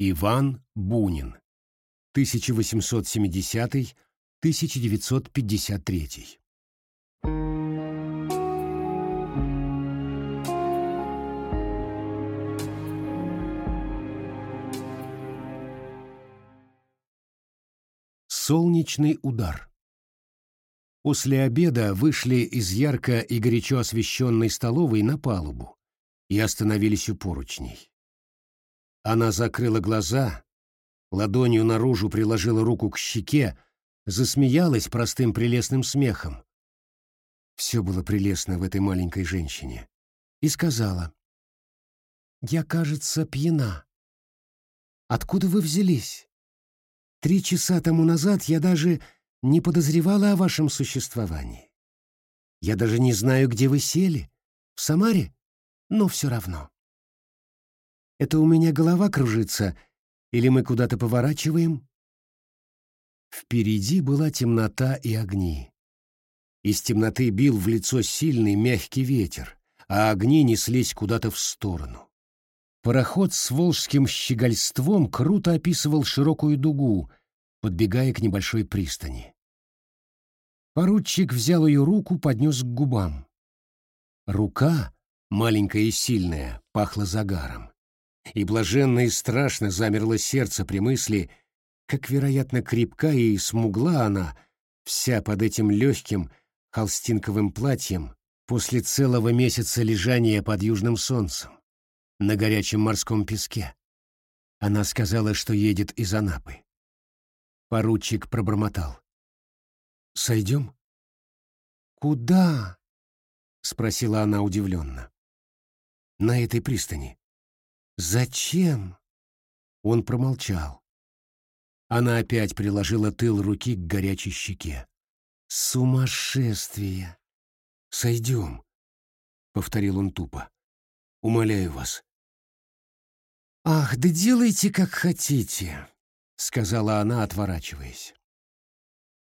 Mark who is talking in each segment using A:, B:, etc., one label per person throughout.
A: Иван Бунин. 1870-1953. Солнечный удар. После обеда вышли из ярко и горячо освещенной столовой на палубу и остановились у поручней. Она закрыла глаза, ладонью наружу приложила руку к щеке, засмеялась простым прелестным смехом. Все было прелестно в этой маленькой женщине. И сказала, «Я, кажется, пьяна. Откуда вы взялись? Три часа тому назад я даже не подозревала о вашем существовании. Я даже не знаю, где вы сели. В Самаре? Но все равно. Это у меня голова кружится, или мы куда-то поворачиваем? Впереди была темнота и огни. Из темноты бил в лицо сильный мягкий ветер, а огни неслись куда-то в сторону. Пароход с волжским щегольством круто описывал широкую дугу, подбегая к небольшой пристани. Поручик взял ее руку, поднес к губам. Рука, маленькая и сильная, пахла загаром и блаженно и страшно замерло сердце при мысли, как, вероятно, крепка и смугла она, вся под этим легким холстинковым платьем, после целого месяца лежания под южным солнцем, на горячем морском песке. Она сказала, что едет из Анапы. Поручик пробормотал. «Сойдем?» «Куда?» — спросила она удивленно. «На этой пристани». «Зачем?» Он промолчал. Она опять приложила тыл руки к горячей щеке. «Сумасшествие!» «Сойдем», — повторил он тупо. «Умоляю вас». «Ах, да делайте, как хотите», — сказала она, отворачиваясь.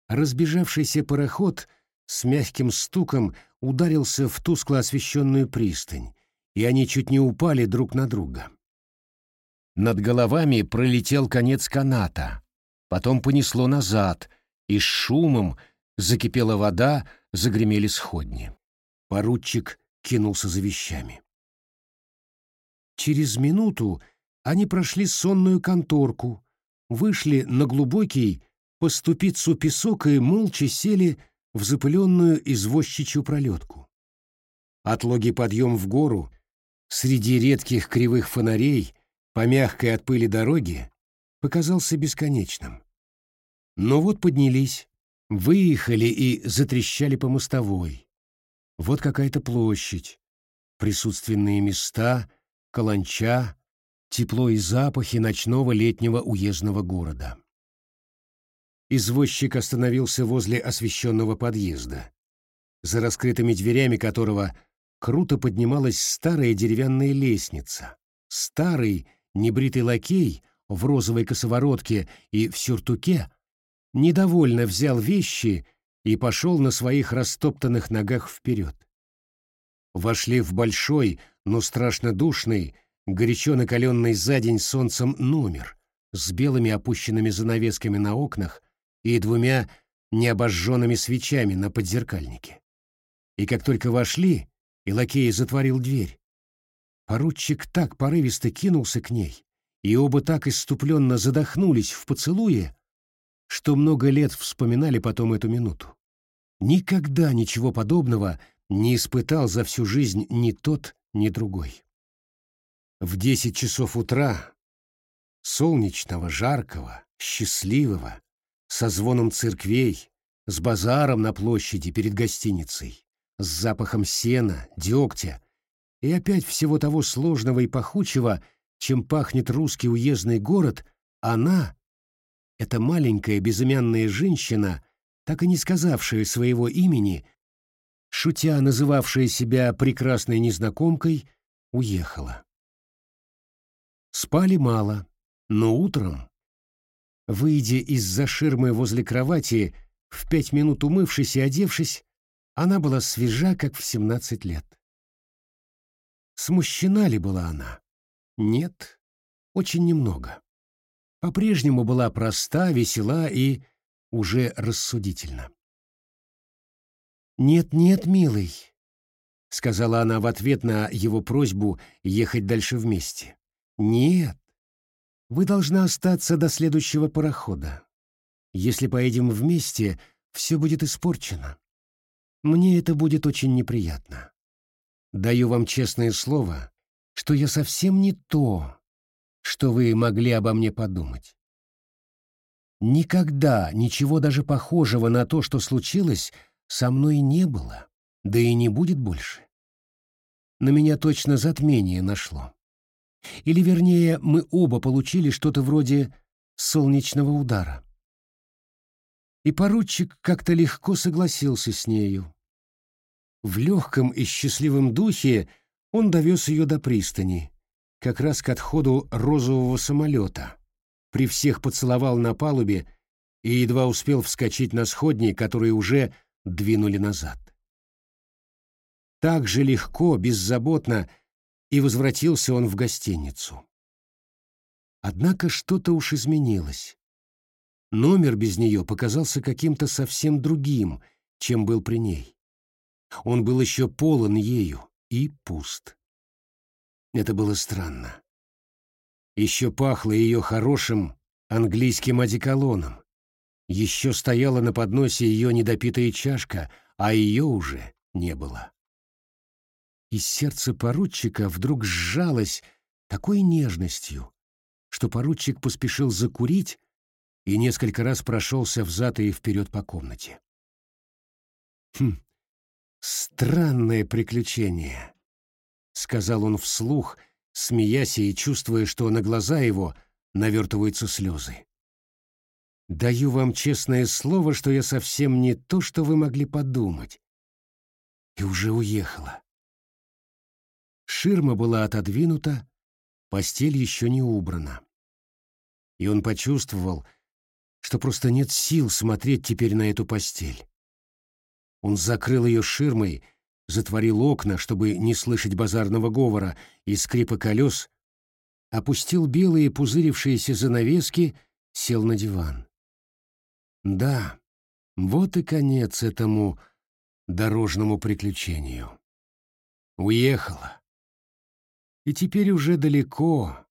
A: Разбежавшийся пароход с мягким стуком ударился в тускло освещенную пристань, и они чуть не упали друг на друга. Над головами пролетел конец каната, потом понесло назад, и с шумом закипела вода, загремели сходни. Поручик кинулся за вещами. Через минуту они прошли сонную конторку, вышли на глубокий по ступицу песок и молча сели в запыленную извозчичью пролетку. Отлогий подъем в гору среди редких кривых фонарей по мягкой от пыли дороге показался бесконечным. Но вот поднялись, выехали и затрещали по мостовой. Вот какая-то площадь, присутственные места, каланча, тепло и запахи ночного летнего уездного города. Извозчик остановился возле освещенного подъезда, за раскрытыми дверями которого круто поднималась старая деревянная лестница, старый небритый лакей в розовой косоворотке и в сюртуке недовольно взял вещи и пошел на своих растоптанных ногах вперед. Вошли в большой, но страшно душный, горячо накаленный за день солнцем номер с белыми опущенными занавесками на окнах и двумя необожженными свечами на подзеркальнике. И как только вошли, и лакей затворил дверь, Поручик так порывисто кинулся к ней, и оба так иступленно задохнулись в поцелуе, что много лет вспоминали потом эту минуту. Никогда ничего подобного не испытал за всю жизнь ни тот, ни другой. В десять часов утра, солнечного, жаркого, счастливого, со звоном церквей, с базаром на площади перед гостиницей, с запахом сена, дегтя и опять всего того сложного и пахучего, чем пахнет русский уездный город, она, эта маленькая безымянная женщина, так и не сказавшая своего имени, шутя называвшая себя прекрасной незнакомкой, уехала. Спали мало, но утром, выйдя из-за ширмы возле кровати, в пять минут умывшись и одевшись, она была свежа, как в семнадцать лет. Смущена ли была она? Нет, очень немного. по-прежнему была проста, весела и уже рассудительна. «Нет-нет, милый», — сказала она в ответ на его просьбу ехать дальше вместе. «Нет, вы должны остаться до следующего парохода. Если поедем вместе, все будет испорчено. Мне это будет очень неприятно. Даю вам честное слово, что я совсем не то, что вы могли обо мне подумать. Никогда ничего даже похожего на то, что случилось, со мной не было, да и не будет больше. На меня точно затмение нашло. Или, вернее, мы оба получили что-то вроде солнечного удара. И поручик как-то легко согласился с нею. В легком и счастливом духе он довез ее до пристани, как раз к отходу розового самолета, при всех поцеловал на палубе и едва успел вскочить на сходни, которые уже двинули назад. Так же легко, беззаботно и возвратился он в гостиницу. Однако что-то уж изменилось. Номер без нее показался каким-то совсем другим, чем был при ней. Он был еще полон ею и пуст. Это было странно. Еще пахло ее хорошим английским одеколоном. Еще стояла на подносе ее недопитая чашка, а ее уже не было и сердце поручика вдруг сжалось такой нежностью, что поручик поспешил закурить и несколько раз прошелся взад и вперед по комнате. «Хм, странное приключение», — сказал он вслух, смеясь и чувствуя, что на глаза его навертываются слезы. «Даю вам честное слово, что я совсем не то, что вы могли подумать». И уже уехала. Ширма была отодвинута, постель еще не убрана. И он почувствовал, что просто нет сил смотреть теперь на эту постель. Он закрыл ее ширмой, затворил окна, чтобы не слышать базарного говора и скрипа колес, опустил белые пузырившиеся занавески, сел на диван. Да, вот и конец этому дорожному приключению. Уехала и теперь уже далеко.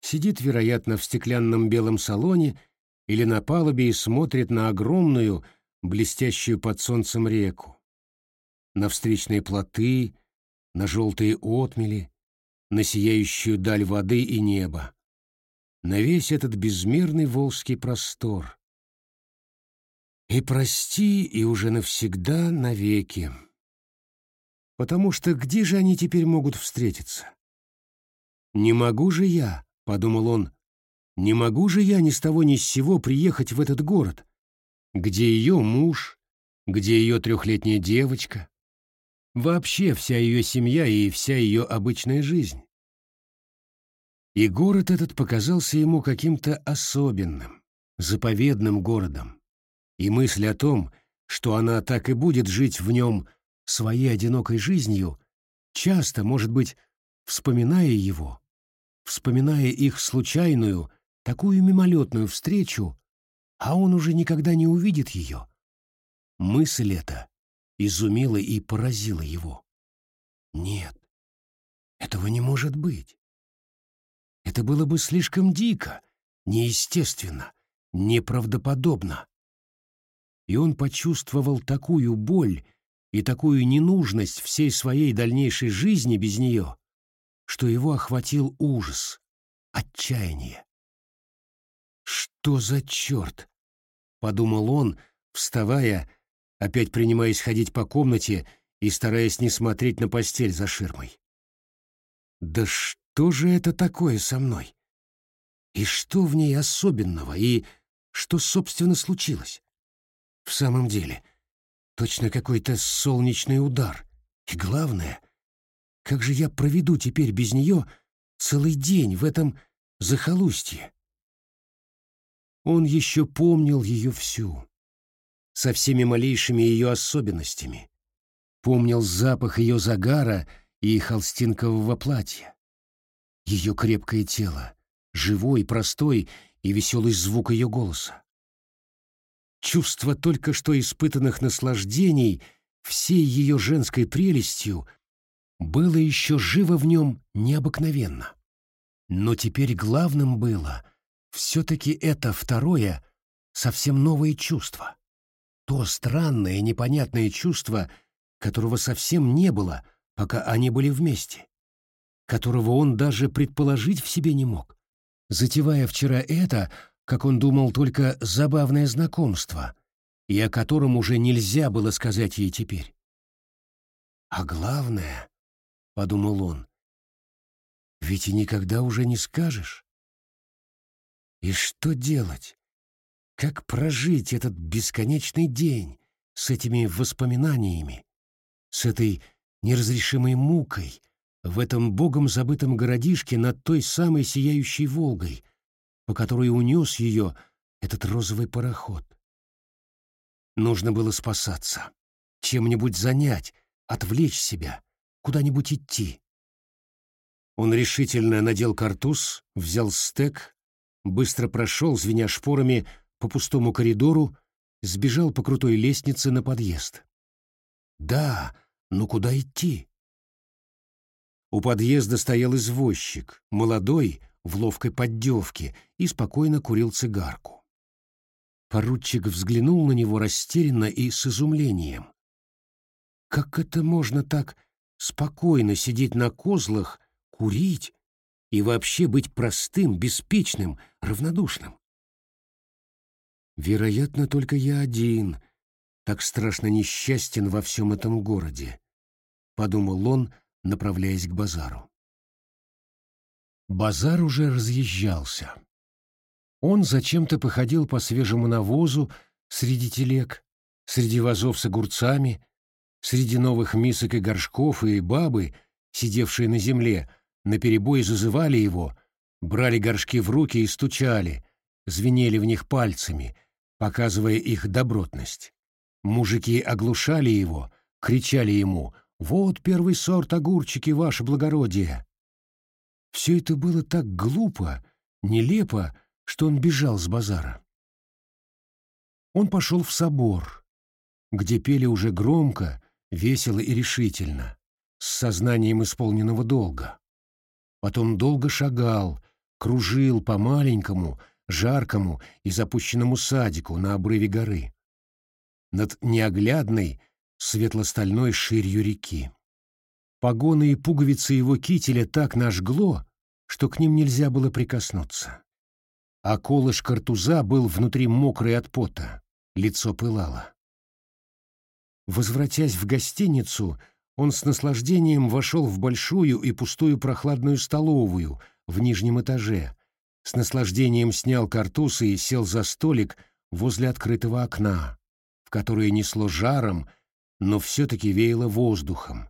A: Сидит, вероятно, в стеклянном белом салоне или на палубе и смотрит на огромную, блестящую под солнцем реку, на встречные плоты, на желтые отмели, на сияющую даль воды и неба, на весь этот безмерный волжский простор. И прости, и уже навсегда навеки. Потому что где же они теперь могут встретиться? «Не могу же я», — подумал он, — «не могу же я ни с того ни с сего приехать в этот город, где ее муж, где ее трехлетняя девочка, вообще вся ее семья и вся ее обычная жизнь». И город этот показался ему каким-то особенным, заповедным городом, и мысль о том, что она так и будет жить в нем своей одинокой жизнью, часто, может быть, вспоминая его, вспоминая их случайную, такую мимолетную встречу, а он уже никогда не увидит ее. Мысль эта изумила и поразила его. Нет, этого не может быть. Это было бы слишком дико, неестественно, неправдоподобно. И он почувствовал такую боль и такую ненужность всей своей дальнейшей жизни без нее, что его охватил ужас, отчаяние. «Что за черт?» — подумал он, вставая, опять принимаясь ходить по комнате и стараясь не смотреть на постель за ширмой. «Да что же это такое со мной? И что в ней особенного, и что, собственно, случилось? В самом деле, точно какой-то солнечный удар. И главное, как же я проведу теперь без нее целый день в этом захолустье? Он еще помнил ее всю, со всеми малейшими ее особенностями. Помнил запах ее загара и холстинкового платья. Ее крепкое тело, живой, простой и веселый звук ее голоса. Чувство только что испытанных наслаждений всей ее женской прелестью было еще живо в нем необыкновенно. Но теперь главным было все-таки это второе, совсем новое чувство. То странное, непонятное чувство, которого совсем не было, пока они были вместе, которого он даже предположить в себе не мог. Затевая вчера это, как он думал, только забавное знакомство, и о котором уже нельзя было сказать ей теперь. А главное, — подумал он, — ведь и никогда уже не скажешь. И что делать? Как прожить этот бесконечный день с этими воспоминаниями, с этой неразрешимой мукой в этом богом забытом городишке над той самой сияющей Волгой, по которой унес ее этот розовый пароход? Нужно было спасаться, чем-нибудь занять, отвлечь себя, куда-нибудь идти. Он решительно надел картуз, взял стек, быстро прошел, звеня шпорами, по пустому коридору, сбежал по крутой лестнице на подъезд. Да, но куда идти? У подъезда стоял извозчик, молодой, в ловкой поддевке, и спокойно курил цигарку. Поручик взглянул на него растерянно и с изумлением. Как это можно так спокойно сидеть на козлах, курить и вообще быть простым, беспечным, равнодушным? Вероятно, только я один, так страшно несчастен во всем этом городе, подумал он, направляясь к базару. Базар уже разъезжался. Он зачем-то походил по свежему навозу среди телег, среди вазов с огурцами, среди новых мисок и горшков, и бабы, сидевшие на земле, наперебой зазывали его, брали горшки в руки и стучали, звенели в них пальцами — показывая их добротность. Мужики оглушали его, кричали ему «Вот первый сорт огурчики, ваше благородие!» Все это было так глупо, нелепо, что он бежал с базара. Он пошел в собор, где пели уже громко, весело и решительно, с сознанием исполненного долга. Потом долго шагал, кружил по маленькому, жаркому и запущенному садику на обрыве горы, над неоглядной светло-стальной ширью реки. Погоны и пуговицы его кителя так нажгло, что к ним нельзя было прикоснуться. А колыш картуза был внутри мокрый от пота, лицо пылало. Возвратясь в гостиницу, он с наслаждением вошел в большую и пустую прохладную столовую в нижнем этаже, с наслаждением снял картуз и сел за столик возле открытого окна, в которое несло жаром, но все-таки веяло воздухом.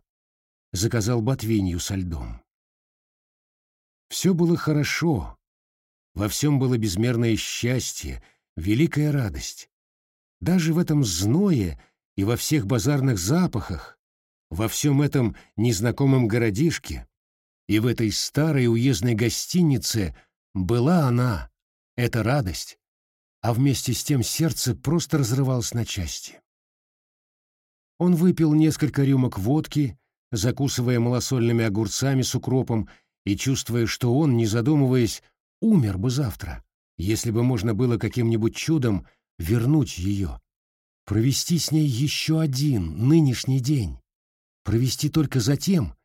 A: Заказал ботвинью со льдом. Все было хорошо, во всем было безмерное счастье, великая радость. Даже в этом зное и во всех базарных запахах, во всем этом незнакомом городишке и в этой старой уездной гостинице — была она, эта радость, а вместе с тем сердце просто разрывалось на части. Он выпил несколько рюмок водки, закусывая малосольными огурцами с укропом и чувствуя, что он, не задумываясь, умер бы завтра, если бы можно было каким-нибудь чудом вернуть ее, провести с ней еще один нынешний день, провести только затем,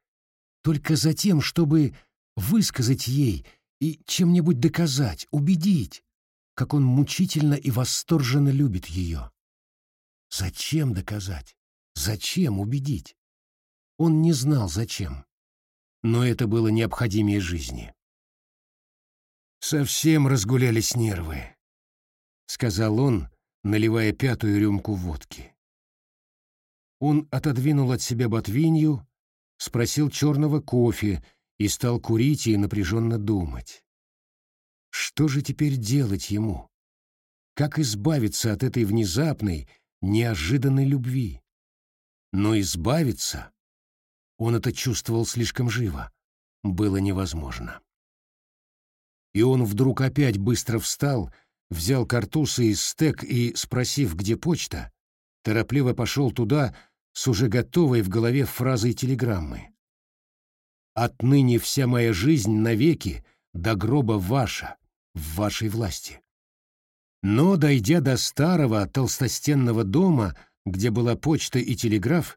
A: только затем, чтобы высказать ей и чем-нибудь доказать, убедить, как он мучительно и восторженно любит ее. Зачем доказать? Зачем убедить? Он не знал, зачем. Но это было необходимее жизни. «Совсем разгулялись нервы», — сказал он, наливая пятую рюмку водки. Он отодвинул от себя ботвинью, спросил черного кофе и стал курить и напряженно думать. Что же теперь делать ему? Как избавиться от этой внезапной, неожиданной любви? Но избавиться, он это чувствовал слишком живо, было невозможно. И он вдруг опять быстро встал, взял картуз и стек и, спросив, где почта, торопливо пошел туда с уже готовой в голове фразой телеграммы. «Отныне вся моя жизнь навеки до гроба ваша, в вашей власти». Но, дойдя до старого толстостенного дома, где была почта и телеграф,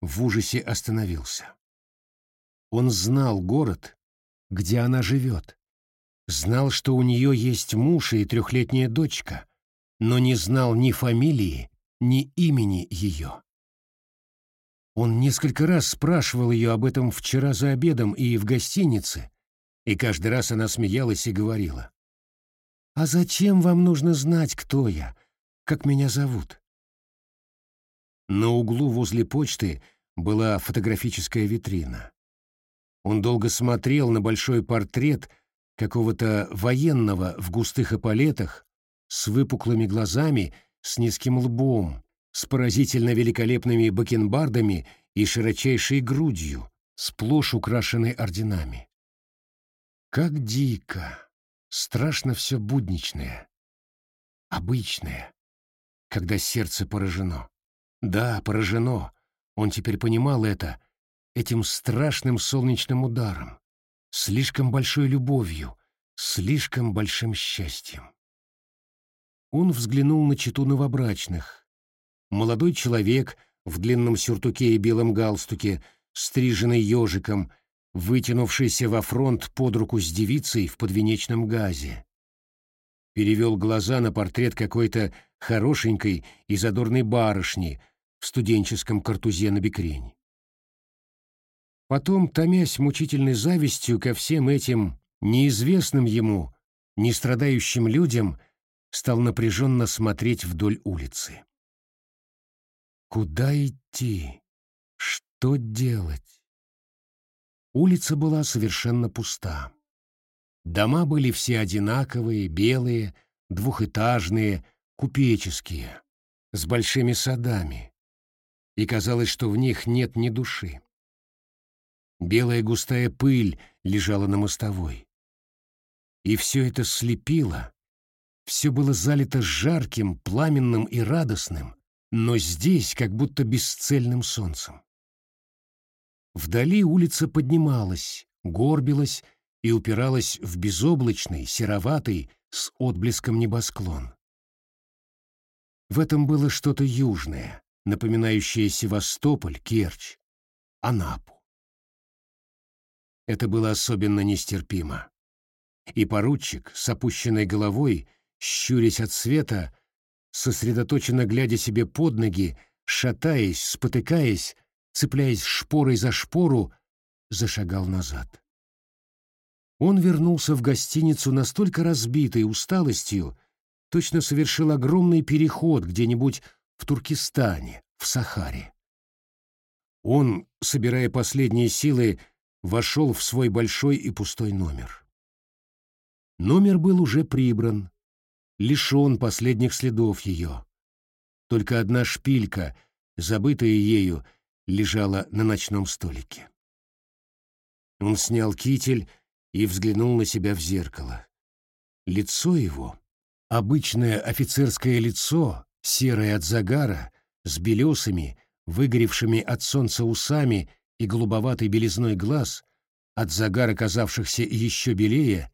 A: в ужасе остановился. Он знал город, где она живет, знал, что у нее есть муж и трехлетняя дочка, но не знал ни фамилии, ни имени ее. Он несколько раз спрашивал ее об этом вчера за обедом и в гостинице, и каждый раз она смеялась и говорила. «А зачем вам нужно знать, кто я, как меня зовут?» На углу возле почты была фотографическая витрина. Он долго смотрел на большой портрет какого-то военного в густых эполетах, с выпуклыми глазами, с низким лбом, с поразительно великолепными бакенбардами и широчайшей грудью, сплошь украшенной орденами. Как дико, страшно все будничное, обычное, когда сердце поражено. Да, поражено, он теперь понимал это, этим страшным солнечным ударом, слишком большой любовью, слишком большим счастьем. Он взглянул на читу новобрачных. Молодой человек в длинном сюртуке и белом галстуке, стриженный ежиком, вытянувшийся во фронт под руку с девицей в подвенечном газе. Перевел глаза на портрет какой-то хорошенькой и задорной барышни в студенческом картузе на бекрень. Потом, томясь мучительной завистью ко всем этим неизвестным ему, не страдающим людям, стал напряженно смотреть вдоль улицы. Куда идти? Что делать? Улица была совершенно пуста. Дома были все одинаковые, белые, двухэтажные, купеческие, с большими садами, и казалось, что в них нет ни души. Белая густая пыль лежала на мостовой. И все это слепило, все было залито жарким, пламенным и радостным, но здесь как будто бесцельным солнцем. Вдали улица поднималась, горбилась и упиралась в безоблачный, сероватый, с отблеском небосклон. В этом было что-то южное, напоминающее Севастополь, Керчь, Анапу. Это было особенно нестерпимо. И поручик с опущенной головой, щурясь от света, сосредоточенно глядя себе под ноги, шатаясь, спотыкаясь, цепляясь шпорой за шпору, зашагал назад. Он вернулся в гостиницу настолько разбитой усталостью, точно совершил огромный переход где-нибудь в Туркестане, в Сахаре. Он, собирая последние силы, вошел в свой большой и пустой номер. Номер был уже прибран, лишен последних следов ее. Только одна шпилька, забытая ею, лежала на ночном столике. Он снял китель и взглянул на себя в зеркало. Лицо его, обычное офицерское лицо, серое от загара, с белесами, выгоревшими от солнца усами и голубоватой белизной глаз, от загара казавшихся еще белее,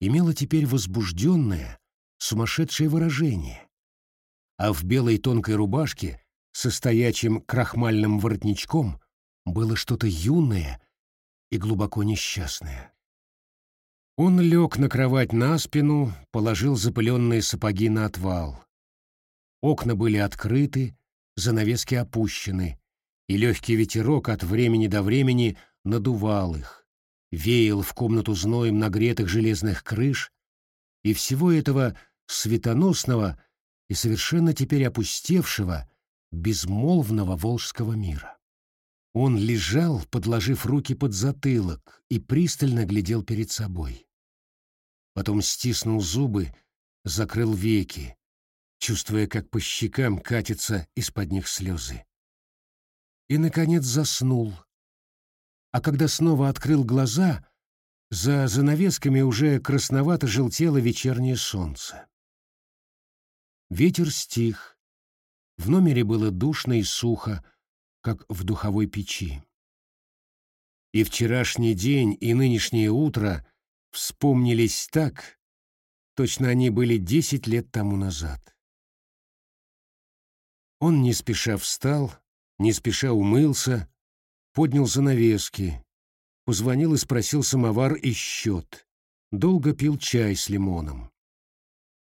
A: имело теперь возбужденное, сумасшедшее выражение. А в белой тонкой рубашке со стоячим крахмальным воротничком было что-то юное и глубоко несчастное. Он лег на кровать на спину, положил запыленные сапоги на отвал. Окна были открыты, занавески опущены, и легкий ветерок от времени до времени надувал их, веял в комнату зноем нагретых железных крыш, и всего этого светоносного и совершенно теперь опустевшего, безмолвного волжского мира. Он лежал, подложив руки под затылок, и пристально глядел перед собой. Потом стиснул зубы, закрыл веки, чувствуя, как по щекам катятся из-под них слезы и, наконец, заснул. А когда снова открыл глаза, За занавесками уже красновато желтело вечернее солнце. Ветер стих. В номере было душно и сухо, как в духовой печи. И вчерашний день, и нынешнее утро вспомнились так, точно они были десять лет тому назад. Он не спеша встал, не спеша умылся, поднял занавески, позвонил и спросил самовар и счет. Долго пил чай с лимоном.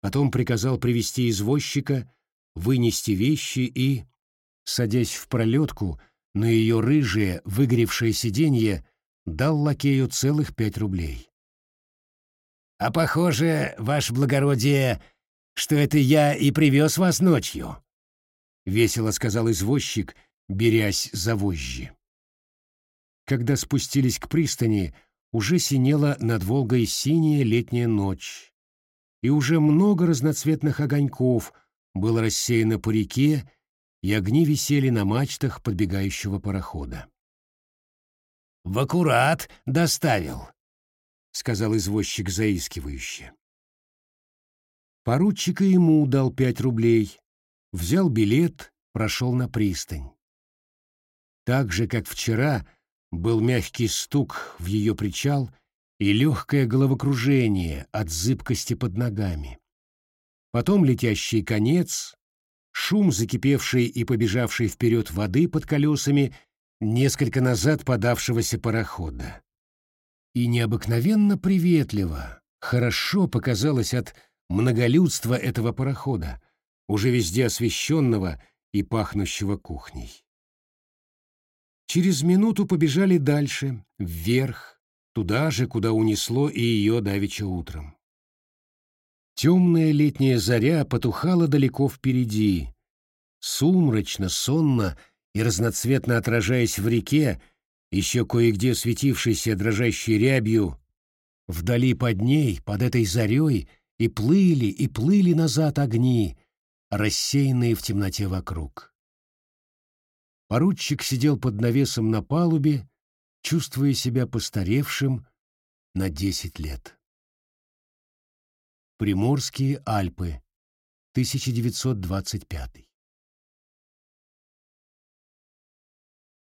A: Потом приказал привести извозчика, вынести вещи и, садясь в пролетку, на ее рыжее, выгоревшее сиденье, дал лакею целых пять рублей.
B: «А похоже, ваше благородие, что это я и привез вас ночью», — весело сказал извозчик, берясь за вожжи.
A: Когда спустились к пристани, уже синела над Волгой синяя летняя ночь, и уже много разноцветных огоньков было рассеяно по реке, и огни висели на мачтах подбегающего парохода.
B: «В аккурат доставил», — сказал извозчик заискивающе.
A: Поручик ему дал пять рублей, взял билет, прошел на пристань. Так же, как вчера, — был мягкий стук в ее причал и легкое головокружение от зыбкости под ногами. Потом летящий конец, шум закипевшей и побежавшей вперед воды под колесами несколько назад подавшегося парохода. И необыкновенно приветливо, хорошо показалось от многолюдства этого парохода, уже везде освещенного и пахнущего кухней. Через минуту побежали дальше, вверх, туда же, куда унесло и ее давеча утром. Темная летняя заря потухала далеко впереди. Сумрачно, сонно и разноцветно отражаясь в реке, еще кое-где светившейся дрожащей рябью, вдали под ней, под этой зарей, и плыли, и плыли назад огни, рассеянные в темноте вокруг. Поручик сидел под навесом на палубе, чувствуя себя постаревшим на десять лет. Приморские Альпы, 1925